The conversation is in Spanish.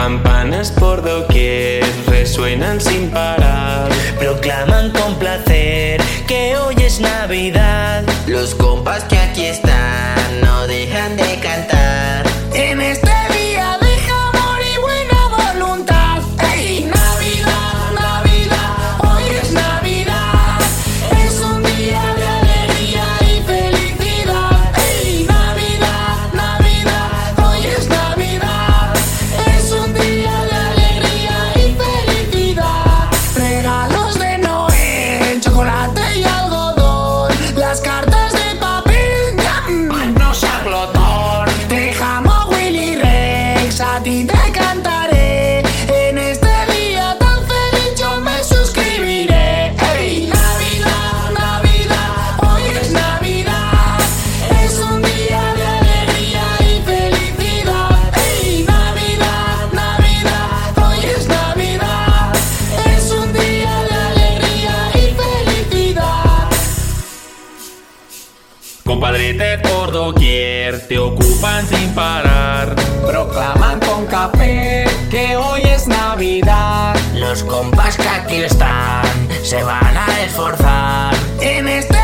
Campanas por doquier resuenan sin parar. Proclaman con placer que hoy es Navidad. Compadrete por doquier, te ocupan sin parar. Proclaman con café que hoy es Navidad. Los compas que aquí están se van a esforzar en este